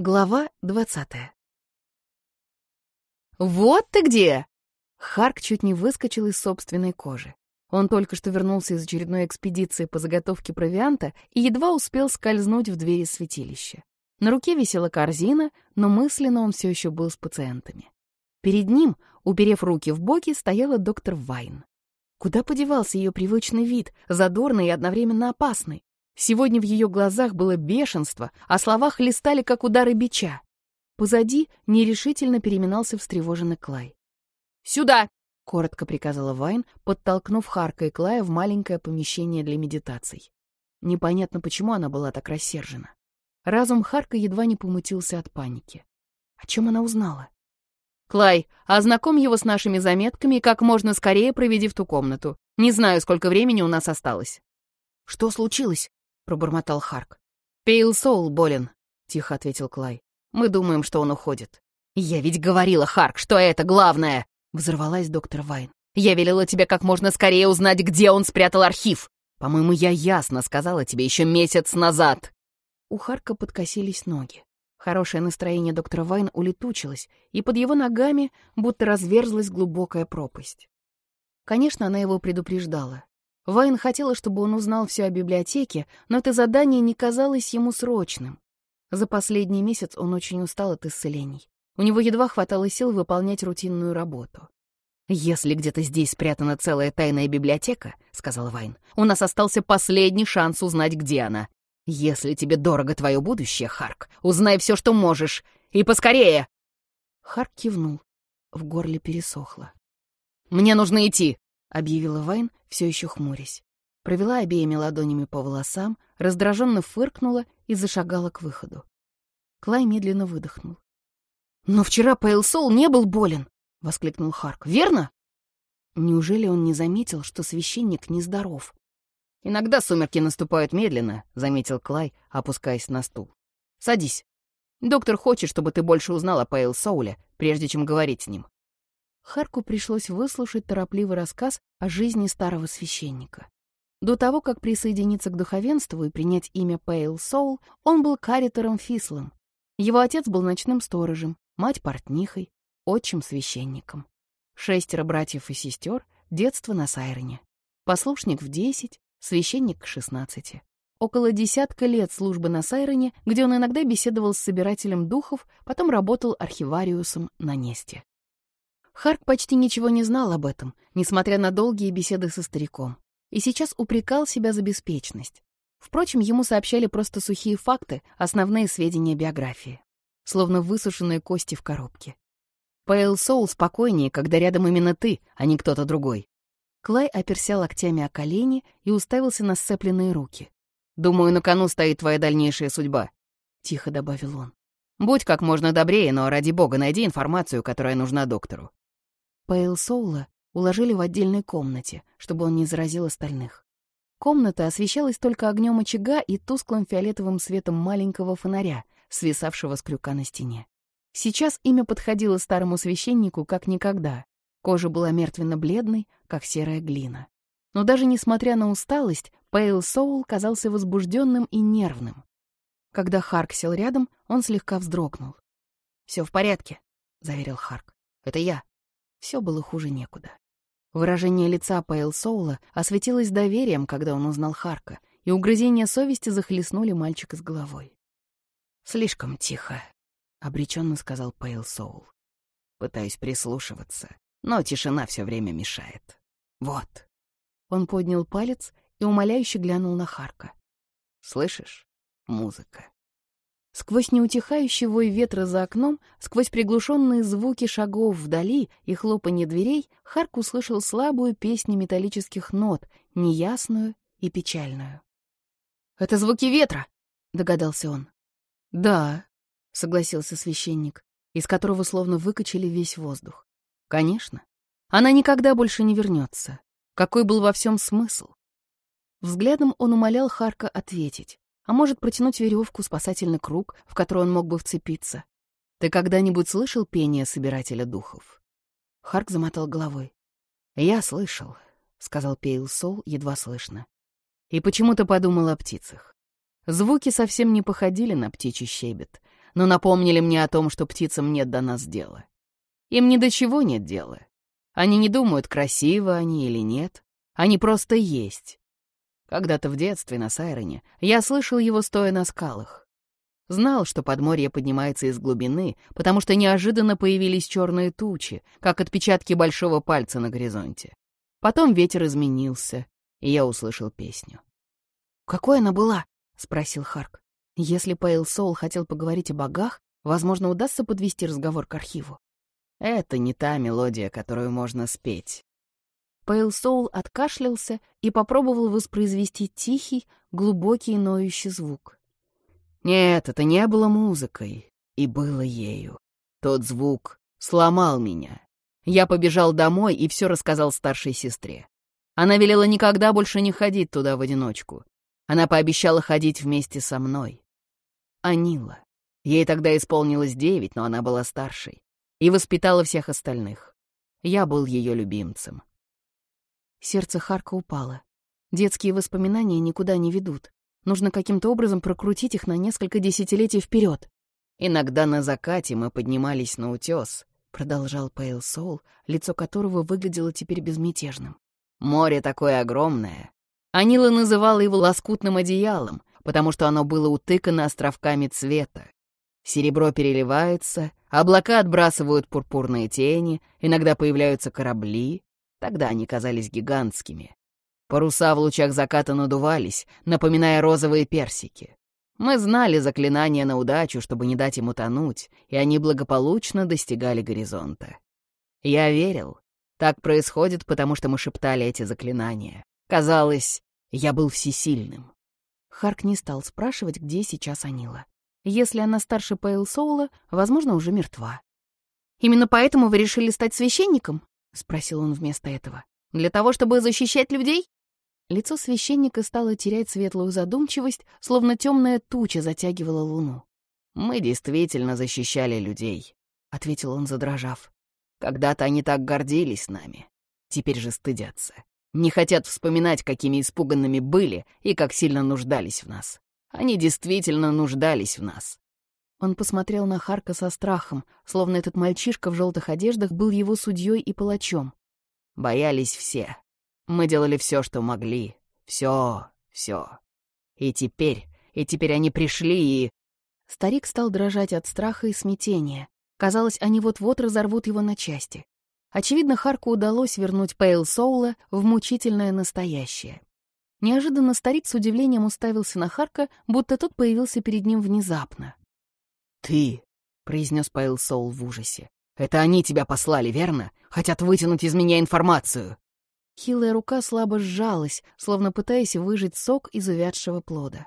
Глава двадцатая. «Вот ты где!» Харк чуть не выскочил из собственной кожи. Он только что вернулся из очередной экспедиции по заготовке провианта и едва успел скользнуть в двери святилища. На руке висела корзина, но мысленно он все еще был с пациентами. Перед ним, уперев руки в боки, стояла доктор Вайн. Куда подевался ее привычный вид, задорный и одновременно опасный? Сегодня в ее глазах было бешенство, а слова хлестали, как удары бича. Позади нерешительно переминался встревоженный Клай. «Сюда!» — коротко приказала Вайн, подтолкнув Харка и Клая в маленькое помещение для медитаций. Непонятно, почему она была так рассержена. Разум Харка едва не помутился от паники. О чем она узнала? «Клай, ознакомь его с нашими заметками и как можно скорее проведи в ту комнату. Не знаю, сколько времени у нас осталось». «Что случилось?» Пробормотал Харк. «Пейл Соул болен», — тихо ответил Клай. «Мы думаем, что он уходит». «Я ведь говорила, Харк, что это главное!» — взорвалась доктор Вайн. «Я велела тебе как можно скорее узнать, где он спрятал архив. По-моему, я ясно сказала тебе еще месяц назад». У Харка подкосились ноги. Хорошее настроение доктора Вайн улетучилось, и под его ногами будто разверзлась глубокая пропасть. Конечно, она его предупреждала. Вайн хотела, чтобы он узнал все о библиотеке, но это задание не казалось ему срочным. За последний месяц он очень устал от исцелений. У него едва хватало сил выполнять рутинную работу. «Если где-то здесь спрятана целая тайная библиотека, — сказал Вайн, — у нас остался последний шанс узнать, где она. Если тебе дорого твое будущее, Харк, узнай все, что можешь, и поскорее!» Харк кивнул. В горле пересохло. «Мне нужно идти!» — объявила Вайн, все еще хмурясь. Провела обеими ладонями по волосам, раздраженно фыркнула и зашагала к выходу. Клай медленно выдохнул. «Но вчера Пейл Соул не был болен!» — воскликнул Харк. «Верно?» Неужели он не заметил, что священник нездоров? «Иногда сумерки наступают медленно», — заметил Клай, опускаясь на стул. «Садись. Доктор хочет, чтобы ты больше узнал о Пейл Соуле, прежде чем говорить с ним. Харку пришлось выслушать торопливый рассказ о жизни старого священника. До того, как присоединиться к духовенству и принять имя Пейл Соул, он был каритором Фислом. Его отец был ночным сторожем, мать — портнихой, отчим — священником. Шестеро братьев и сестер, детство на Сайрене. Послушник в десять, священник к шестнадцати. Около десятка лет службы на Сайрене, где он иногда беседовал с собирателем духов, потом работал архивариусом на Несте. Харк почти ничего не знал об этом, несмотря на долгие беседы со стариком, и сейчас упрекал себя за беспечность. Впрочем, ему сообщали просто сухие факты, основные сведения биографии, словно высушенные кости в коробке. Пейл Соул спокойнее, когда рядом именно ты, а не кто-то другой. Клай оперся локтями о колени и уставился на сцепленные руки. «Думаю, на кону стоит твоя дальнейшая судьба», — тихо добавил он. «Будь как можно добрее, но ради бога найди информацию, которая нужна доктору. Пейл Соула уложили в отдельной комнате, чтобы он не заразил остальных. Комната освещалась только огнем очага и тусклым фиолетовым светом маленького фонаря, свисавшего с крюка на стене. Сейчас имя подходило старому священнику как никогда. Кожа была мертвенно-бледной, как серая глина. Но даже несмотря на усталость, Пейл Соул казался возбужденным и нервным. Когда Харк сел рядом, он слегка вздрогнул. «Все в порядке», — заверил Харк. «Это я». Все было хуже некуда. Выражение лица Пейл Соула осветилось доверием, когда он узнал Харка, и угрызения совести захлестнули мальчика с головой. «Слишком тихо», — обреченно сказал Пейл Соул. «Пытаюсь прислушиваться, но тишина все время мешает. Вот». Он поднял палец и умоляюще глянул на Харка. «Слышишь? Музыка. Сквозь неутихающий вой ветра за окном, сквозь приглушенные звуки шагов вдали и хлопанье дверей, Харк услышал слабую песню металлических нот, неясную и печальную. «Это звуки ветра!» — догадался он. «Да», — согласился священник, из которого словно выкачали весь воздух. «Конечно. Она никогда больше не вернется. Какой был во всем смысл?» Взглядом он умолял Харка ответить а может протянуть веревку, спасательный круг, в который он мог бы вцепиться. Ты когда-нибудь слышал пение собирателя духов? Харк замотал головой. Я слышал, сказал Пейл Сол едва слышно. И почему-то подумал о птицах. Звуки совсем не походили на птичий щебет, но напомнили мне о том, что птицам нет до нас дела. Им ни до чего нет дела. Они не думают, красиво они или нет. Они просто есть. Когда-то в детстве на Сайроне я слышал его, стоя на скалах. Знал, что подморье поднимается из глубины, потому что неожиданно появились черные тучи, как отпечатки большого пальца на горизонте. Потом ветер изменился, и я услышал песню. «Какой она была?» — спросил Харк. Если Пейл Соул хотел поговорить о богах, возможно, удастся подвести разговор к архиву. Это не та мелодия, которую можно спеть. Пейл Соул откашлялся и попробовал воспроизвести тихий, глубокий ноющий звук. Нет, это не было музыкой, и было ею. Тот звук сломал меня. Я побежал домой и все рассказал старшей сестре. Она велела никогда больше не ходить туда в одиночку. Она пообещала ходить вместе со мной. Анила. Ей тогда исполнилось девять, но она была старшей и воспитала всех остальных. Я был ее любимцем. Сердце Харка упало. Детские воспоминания никуда не ведут. Нужно каким-то образом прокрутить их на несколько десятилетий вперед. Иногда на закате мы поднимались на утес, продолжал Пейл Соул, лицо которого выглядело теперь безмятежным. Море такое огромное. Анила называла его лоскутным одеялом, потому что оно было утыкано островками цвета. Серебро переливается, облака отбрасывают пурпурные тени, иногда появляются корабли. Тогда они казались гигантскими. Паруса в лучах заката надувались, напоминая розовые персики. Мы знали заклинания на удачу, чтобы не дать ему тонуть, и они благополучно достигали горизонта. Я верил. Так происходит, потому что мы шептали эти заклинания. Казалось, я был всесильным. Харк не стал спрашивать, где сейчас Анила. Если она старше Пейл Соула, возможно, уже мертва. «Именно поэтому вы решили стать священником?» — спросил он вместо этого. «Для того, чтобы защищать людей?» Лицо священника стало терять светлую задумчивость, словно темная туча затягивала луну. «Мы действительно защищали людей», — ответил он, задрожав. «Когда-то они так гордились нами. Теперь же стыдятся. Не хотят вспоминать, какими испуганными были и как сильно нуждались в нас. Они действительно нуждались в нас. Он посмотрел на Харка со страхом, словно этот мальчишка в желтых одеждах был его судьей и палачом. Боялись все. Мы делали все, что могли. Все, все. И теперь, и теперь они пришли и... Старик стал дрожать от страха и смятения. Казалось, они вот-вот разорвут его на части. Очевидно, Харку удалось вернуть Пейл Соула в мучительное настоящее. Неожиданно старик с удивлением уставился на Харка, будто тот появился перед ним внезапно. «Ты», — произнес Пейл Соул в ужасе, — «это они тебя послали, верно? Хотят вытянуть из меня информацию». Хилая рука слабо сжалась, словно пытаясь выжать сок из увядшего плода.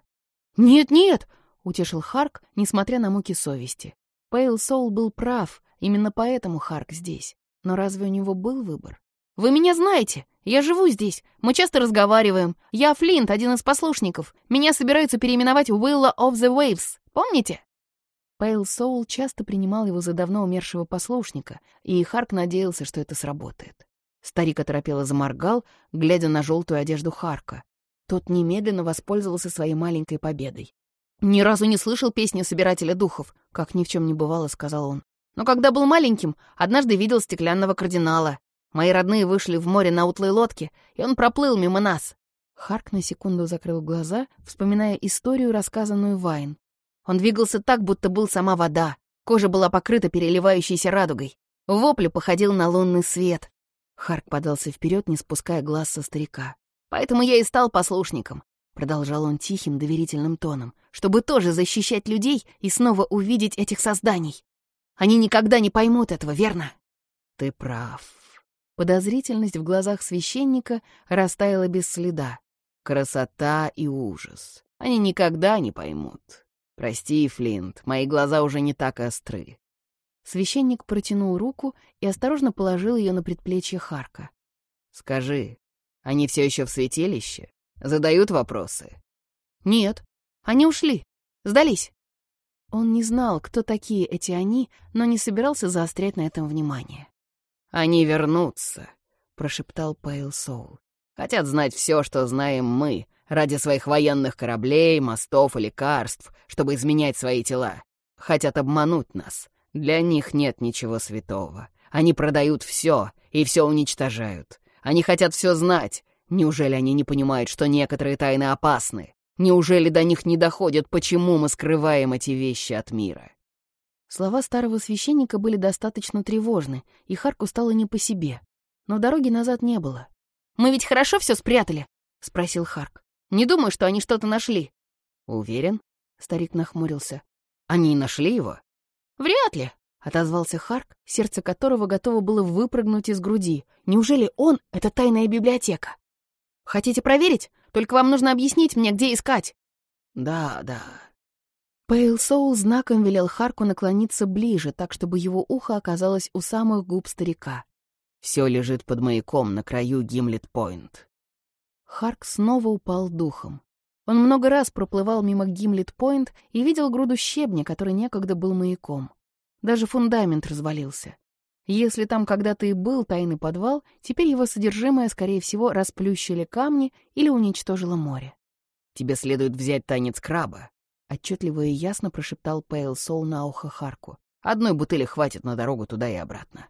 «Нет-нет!» — утешил Харк, несмотря на муки совести. Пейл Соул был прав, именно поэтому Харк здесь. Но разве у него был выбор? «Вы меня знаете! Я живу здесь. Мы часто разговариваем. Я Флинт, один из послушников. Меня собираются переименовать в Willa of the Waves. Помните?» Пейл Соул часто принимал его за давно умершего послушника, и Харк надеялся, что это сработает. Старик оторопело заморгал, глядя на желтую одежду Харка. Тот немедленно воспользовался своей маленькой победой. «Ни разу не слышал песни Собирателя Духов», — как ни в чем не бывало, — сказал он. «Но когда был маленьким, однажды видел стеклянного кардинала. Мои родные вышли в море на утлой лодке, и он проплыл мимо нас». Харк на секунду закрыл глаза, вспоминая историю, рассказанную Вайн. Он двигался так, будто был сама вода. Кожа была покрыта переливающейся радугой. Вопль походил на лунный свет. Харк подался вперед, не спуская глаз со старика. «Поэтому я и стал послушником», — продолжал он тихим, доверительным тоном, «чтобы тоже защищать людей и снова увидеть этих созданий. Они никогда не поймут этого, верно?» «Ты прав», Подозрительность в глазах священника растаяла без следа. Красота и ужас. Они никогда не поймут. Прости, Флинт, мои глаза уже не так остры. Священник протянул руку и осторожно положил ее на предплечье Харка. «Скажи, они все еще в святилище? Задают вопросы?» «Нет, они ушли. Сдались». Он не знал, кто такие эти «они», но не собирался заострять на этом внимание. «Они вернутся», — прошептал Пейл Соул. «Хотят знать все, что знаем мы, ради своих военных кораблей, мостов и лекарств, чтобы изменять свои тела. Хотят обмануть нас. Для них нет ничего святого. Они продают все и все уничтожают. Они хотят все знать. Неужели они не понимают, что некоторые тайны опасны? Неужели до них не доходит, почему мы скрываем эти вещи от мира? Слова старого священника были достаточно тревожны, и Харку стало не по себе. Но дороги назад не было. «Мы ведь хорошо все спрятали?» — спросил Харк. «Не думаю, что они что-то нашли». «Уверен?» — старик нахмурился. «Они нашли его?» «Вряд ли», — отозвался Харк, сердце которого готово было выпрыгнуть из груди. «Неужели он — это тайная библиотека?» «Хотите проверить? Только вам нужно объяснить мне, где искать». «Да, да», Пейл Соул знаком велел Харку наклониться ближе, так чтобы его ухо оказалось у самых губ старика. «Все лежит под маяком на краю Гимлет-Пойнт». Харк снова упал духом. Он много раз проплывал мимо Гимлет-Пойнт и видел груду щебня, который некогда был маяком. Даже фундамент развалился. Если там когда-то и был тайный подвал, теперь его содержимое, скорее всего, расплющили камни или уничтожило море. «Тебе следует взять танец краба», Отчетливо и ясно прошептал Пейл Соул на ухо Харку. «Одной бутыли хватит на дорогу туда и обратно».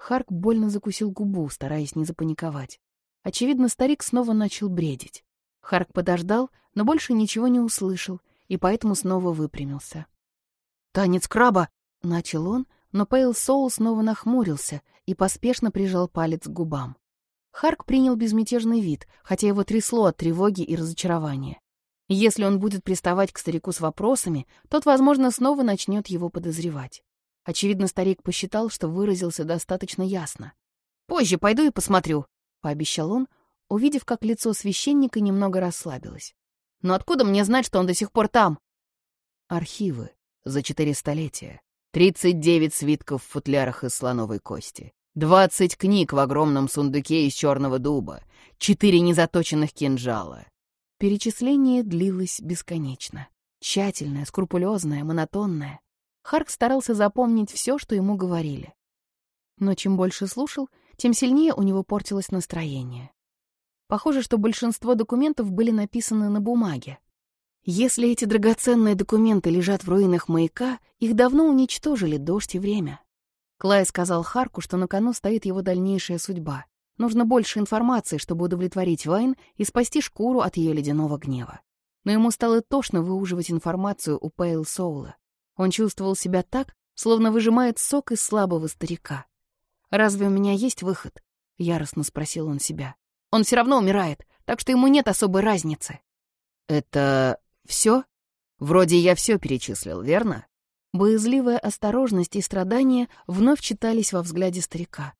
Харк больно закусил губу, стараясь не запаниковать. Очевидно, старик снова начал бредить. Харк подождал, но больше ничего не услышал, и поэтому снова выпрямился. «Танец краба!» — начал он, но Пейл Соул снова нахмурился и поспешно прижал палец к губам. Харк принял безмятежный вид, хотя его трясло от тревоги и разочарования. Если он будет приставать к старику с вопросами, тот, возможно, снова начнет его подозревать. Очевидно, старик посчитал, что выразился достаточно ясно. «Позже пойду и посмотрю», — пообещал он, увидев, как лицо священника немного расслабилось. «Но откуда мне знать, что он до сих пор там?» Архивы за четыре столетия. Тридцать девять свитков в футлярах из слоновой кости. Двадцать книг в огромном сундуке из черного дуба. Четыре незаточенных кинжала. Перечисление длилось бесконечно. Тщательное, скрупулезное, монотонное. Харк старался запомнить все, что ему говорили. Но чем больше слушал, тем сильнее у него портилось настроение. Похоже, что большинство документов были написаны на бумаге. Если эти драгоценные документы лежат в руинах маяка, их давно уничтожили дождь и время. Клай сказал Харку, что на кону стоит его дальнейшая судьба. Нужно больше информации, чтобы удовлетворить Вайн и спасти шкуру от ее ледяного гнева. Но ему стало тошно выуживать информацию у Пейл Соула. Он чувствовал себя так, словно выжимает сок из слабого старика. «Разве у меня есть выход?» — яростно спросил он себя. «Он все равно умирает, так что ему нет особой разницы». «Это все? Вроде я все перечислил, верно?» Боязливая осторожность и страдания вновь читались во взгляде старика.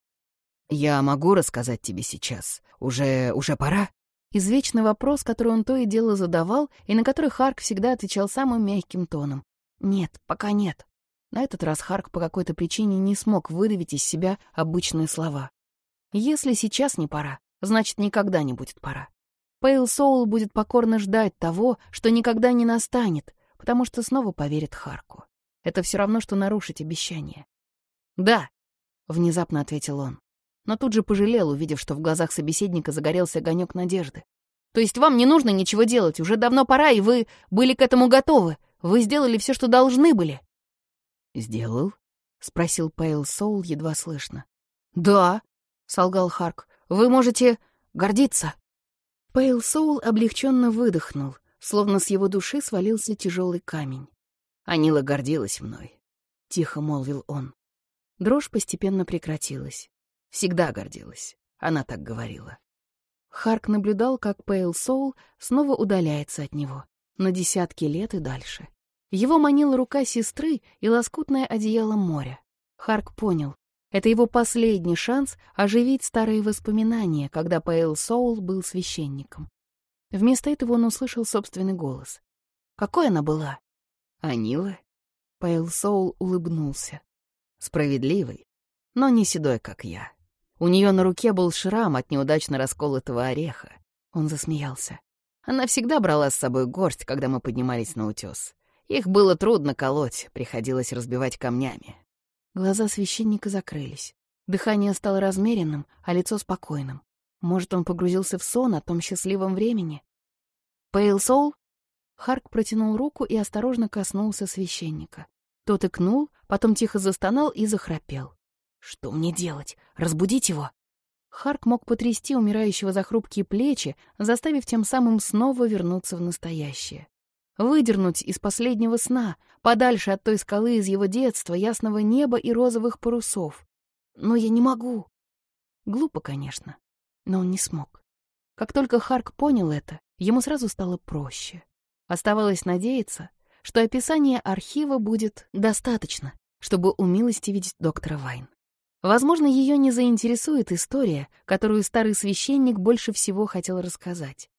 «Я могу рассказать тебе сейчас. Уже... уже пора?» Извечный вопрос, который он то и дело задавал, и на который Харк всегда отвечал самым мягким тоном. «Нет, пока нет». На этот раз Харк по какой-то причине не смог выдавить из себя обычные слова. «Если сейчас не пора, значит, никогда не будет пора. Пейл Соул будет покорно ждать того, что никогда не настанет, потому что снова поверит Харку. Это все равно, что нарушить обещание». «Да», — внезапно ответил он но тут же пожалел, увидев, что в глазах собеседника загорелся огонек надежды. «То есть вам не нужно ничего делать, уже давно пора, и вы были к этому готовы. Вы сделали все, что должны были». «Сделал?» — спросил Пейл Соул едва слышно. «Да», — солгал Харк, — «вы можете гордиться». Пейл Соул облегченно выдохнул, словно с его души свалился тяжелый камень. «Анила гордилась мной», — тихо молвил он. Дрожь постепенно прекратилась. Всегда гордилась. Она так говорила. Харк наблюдал, как Пейл Соул снова удаляется от него. На десятки лет и дальше. Его манила рука сестры и лоскутное одеяло моря. Харк понял. Это его последний шанс оживить старые воспоминания, когда Пейл Соул был священником. Вместо этого он услышал собственный голос. Какой она была? Анила? Пейл Соул улыбнулся. Справедливый, но не седой, как я. У нее на руке был шрам от неудачно расколотого ореха. Он засмеялся. Она всегда брала с собой горсть, когда мы поднимались на утес. Их было трудно колоть, приходилось разбивать камнями. Глаза священника закрылись. Дыхание стало размеренным, а лицо спокойным. Может, он погрузился в сон о том счастливом времени? «Пейл Соул?» Харк протянул руку и осторожно коснулся священника. Тот икнул, потом тихо застонал и захрапел. «Что мне делать? Разбудить его?» Харк мог потрясти умирающего за хрупкие плечи, заставив тем самым снова вернуться в настоящее. Выдернуть из последнего сна, подальше от той скалы из его детства, ясного неба и розовых парусов. Но я не могу. Глупо, конечно, но он не смог. Как только Харк понял это, ему сразу стало проще. Оставалось надеяться, что описание архива будет достаточно, чтобы умилостивить доктора Вайн. Возможно, ее не заинтересует история, которую старый священник больше всего хотел рассказать.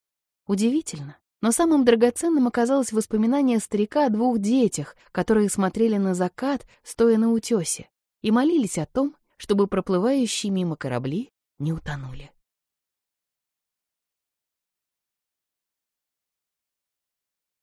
Удивительно, но самым драгоценным оказалось воспоминание старика о двух детях, которые смотрели на закат, стоя на утёсе, и молились о том, чтобы проплывающие мимо корабли не утонули.